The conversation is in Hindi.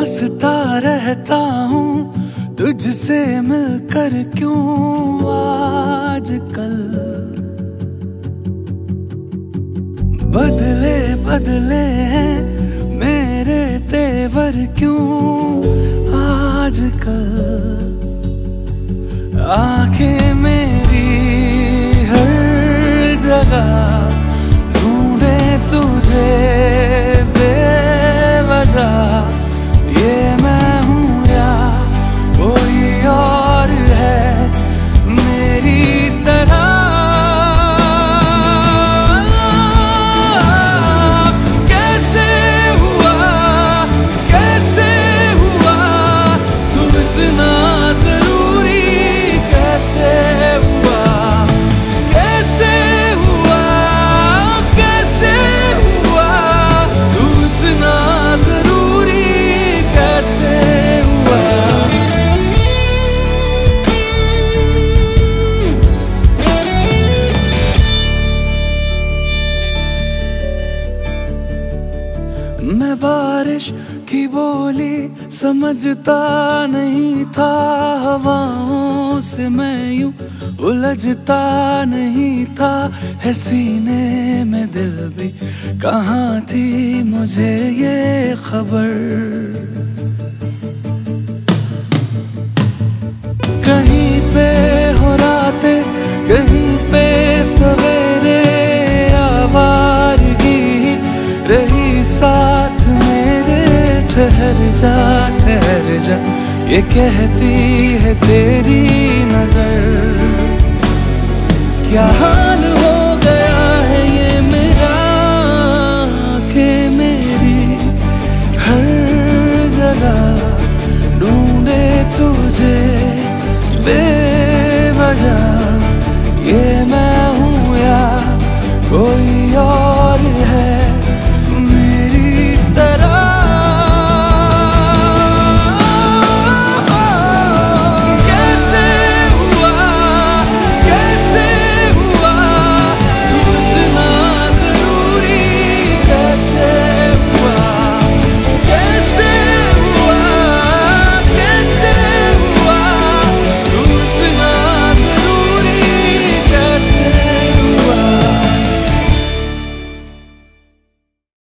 हंसता रहता हूँ, तुझसे मिलकर क्यों आजकल? बदले बदले हैं मेरे तेवर क्यों आजकल? आँखें बारिश की बोली समझता नहीं था, हवाओं से मैं यूँ उलझता नहीं था। है सीने में दिल भी, कहाँ थी मुझे ये खबर? कहीं पे हो रातें, कहीं पे सवेरे आवारगी रही मेरे ठहर जा ठहर जा। ये कहती है तेरी नज़र। क्या हाल हो गया है ये मेरा आँखें मेरी? हर जगह ढूंढे तुझे बेवजह। ये